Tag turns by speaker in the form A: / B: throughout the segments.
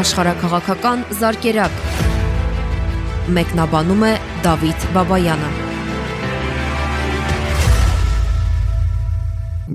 A: աշխարհակղական զարգերակ։ Մեկնաբանում է Դավիթ Բաբայանը։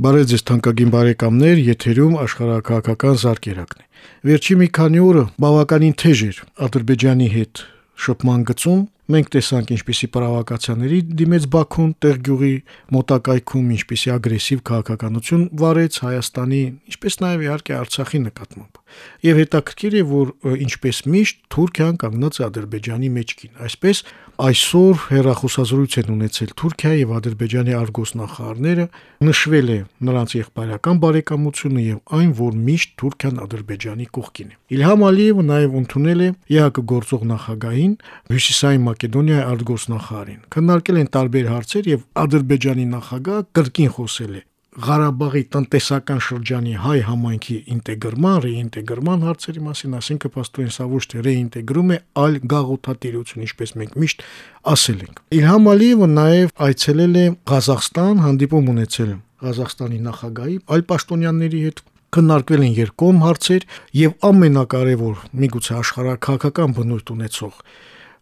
B: Բարև ձեզ թանկագին բարեկամներ, եթերում աշխարհակղական զարգերակն է։ Վերջի մի քանի օրը բավականին թեժ էր Ադրբեջանի հետ շփման գծում մենք տեսանք ինչպիսի պրովոկացիաների դիմեց Բաքուն տեղգյուղի մոտակայքում ինչպիսի ագրեսիվ քաղաքականություն վարեց Հայաստանի, ինչպես նաև իհարկե Արցախի նկատմամբ։ Եվ հետաքրքիր է, որ ինչպես միշտ Թուրքիան կանգնած է Ադրբեջանի մեջքին։ Այսպես այսօր հերախոսազրույց են ունեցել Թուրքիա եւ Ադրբեջանի արգոսնախարարները, նշվել է նրանց եղբայրական բարեկամությունը եւ այն, որ միշտ Թուրքիան Ադրբեջանի կողքին է։ Իլհամ Ալիևը նաեւ ընդունել է ԵԱԿ գործող նախագահին Հյուսիսային Մակեդոնիայի արտգործնախարարին։ Քննարկել են տարբեր հարցեր եւ Ադրբեջանի նախագահ կրկին խոսել է. Ղարաբաղի տնտեսական շրջանի հայ համայնքի ինտեգրման, ռեինտեգրման հարցերի մասին, ասինքն պաստորեն սա ոչ թե ռեինտեգրում է, այլ գաղութատիրություն, ինչպես մենք միշտ ասել ենք։ Իլհամ Ալիևը նաև այցելել է Ղազախստան, հանդիպում ունեցել Ղազախստանի նախագահի այլ պաշտոնյաների հետ քննարկվել են երկկողմ հարցեր եւ ամենակարևոր միգուցե աշխարհակահաղական բնույթ ունեցող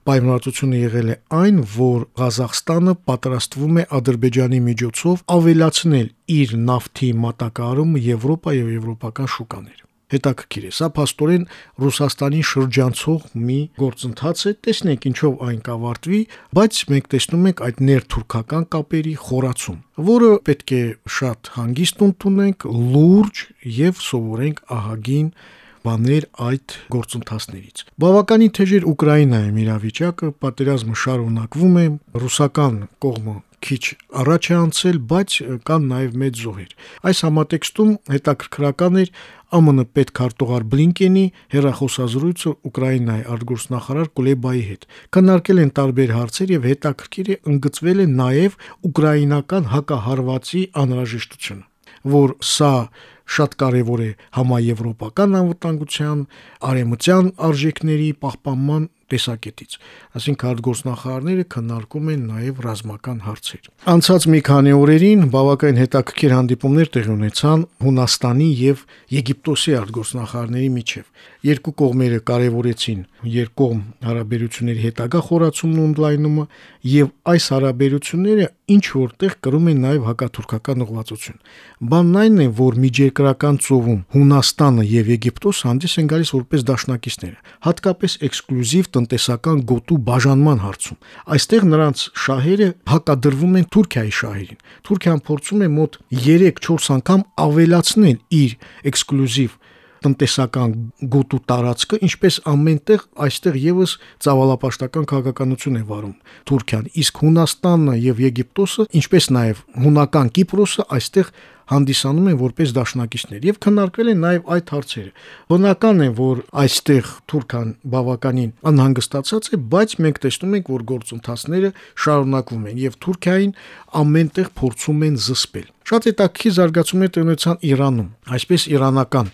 B: պայմանավորությունը եղել է այն, որ Ղազախստանը պատրաստվում է Ադրբեջանի միջոցով ավելացնել իր նավթի մատակարարումը Եվրոպա եւ եվրոպական շուկաներ։ Հետաքրքիր է, սա փաստորեն Ռուսաստանի շրջանցող մի գործընթաց է, տեսնենք ինչով այն կավարտվի, բայց մենք տեսնում ենք այդ ներթուրքական կապերի խորացում, որը պետք է շատ հանգիստ ընդունենք, լուրջ եւ սովորենք ահագին բաներ այդ գործընթացներից։ Բավականին թեժեր Ուկրաինայում իրավիճակը, պատերազմը շարունակվում է, ռուսական կողմը քիչ առաջ է անցել, բայց կան նաև մեծ զոհեր։ Այս համատեքստում հետաքրքրական էր ԱՄՆ պետքարտուղար Բլինկենի հերախոսազրույցը Ուկրաինայի արտգործնախարար Կուլեբայի հետ։ Քննարկել են տարբեր հարցեր եւ հետաքրքիր է ընդգծվել է նաև ուկրաինական հակահարվածի անհրաժեշտությունը, որ սա շատ կարևոր է համաեվրոպական անվտանգության, արեմության արժեքների պահպանման տեսակետից։ Այսինքն արտգործնախարարները քննարկում են նաև ռազմական հարցեր։ Անցած մի քանի օրերին բավական հետաքրքիր հանդիպումներ տեղի ունեցան Հունաստանի եւ Եգիպտոսի արտգործնախարարների միջև։ Երկու կողմերը կարևորեցին երկկողմ հարաբերությունների հետագա խորացումն ու ընդլայնումը եւ այս հարաբերությունները ինչ որտեղ կրում են նաեւ հակաթուրքական ուղղվածություն։ Բանն այն է, որ միջերկրական ծովում Հունաստանը եւ Եգիպտոսը հանդես են գալիս որպես դաշնակիցներ, հատկապես էքսկլյուզիվ տնտեսական գոտու բաժանման հարցում։ Այստեղ նրանց շահերը հակադրվում են Թուրքիայի շահերին։ Թուրքիան փորձում է մոտ 3-4 անգամ ավելացնել իր էքսկլյուզիվ տնտեսական գոտու տարածքը, ինչպես ամենտեղ այստեղ եւս ցավալապաշտական քաղաքականություն է վարում Թուրքիան, իսկ Հունաստանն եւ Եգիպտոսը, ինչպես նաեւ հունական Կիպրոսը այստեղ հանդիսանում են որպես դաշնակիցներ եւ քննարկվել են նաեւ այդ հարցերը։ Բնական է, որ այստեղ Թուրքիան բավականին անհանգստացած է, բայց մենք տեսնում ենք, որ գործընթացները շարունակվում են եւ Թուրքիային ամենտեղ փորձում են զսպել։ Շատ հետաքրքիր զարգացումներ տնեցան Իրանում։ Այսպես իրանական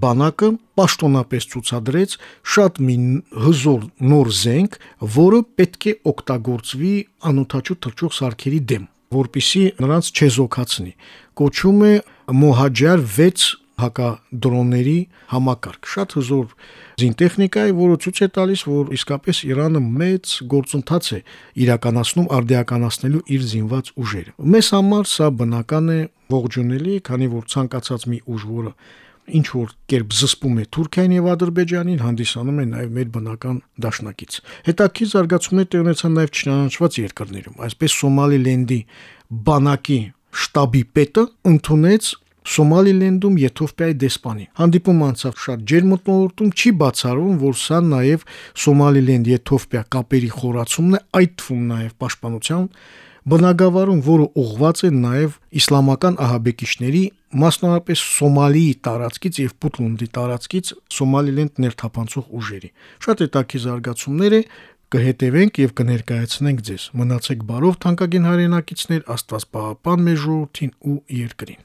B: բանակը պաշտոնապես ցուցադրեց շատ մի հզոր նոր զենք, որը պետք է օգտագործվի անօթաչու թռչող սարքերի դեմ որpիսի նրանց չեզոքացնի։ Կոչում է Mohajar 6 հակադրոնների համակարգ։ Շատ հզոր զինտեխնիկա է, որը ցույց է տալիս, որ իսկապես Իրանը մեծ գործընթաց է իրականացնում արդիականացնելու իր զինված ուժերը։ Մեզ համար սա բնական է ողջունելի, քանի որ ցանկացած մի ուժ, որը ինչ որ կերպ զսպում է Թուրքիային եւ Ադրբեջանին, հանդիսանում է նաեւ մեր բնական դաշնակից։ Հետաքրքիր զարգացումներ տեղ ունեցան նաեւ չնանչված երկրներում, այսպես Սոմալիլենդի բանակի շտաբի պետը ընդունեց Սոմալիլենդում Եթովպիայի դեսպանի։ Հանդիպում անցավ շատ ջերմտնորդում, չի բացառվում, որ սա նաև Սոմալիլենդ-Եթովպիա կապերի խորացումն է, այդ թվում նաև պաշտպանության բնագավառում, որը ուղղված է նաև իսլամական ահաբեկիչների, մասնավորապես Սոմալիի տարածքից եւ Պուտլունդի տարածքից Սոմալիլենդ ներթափանցող ուժերի։ Շատ հետաքրքիր զարգացումներ է, կհետևենք եւ կներկայացնենք ձեզ։ Մնացեք բարով թանկագին հայրենակիցներ, Աստված պահապան մեր ժողովրդին ու երկրին։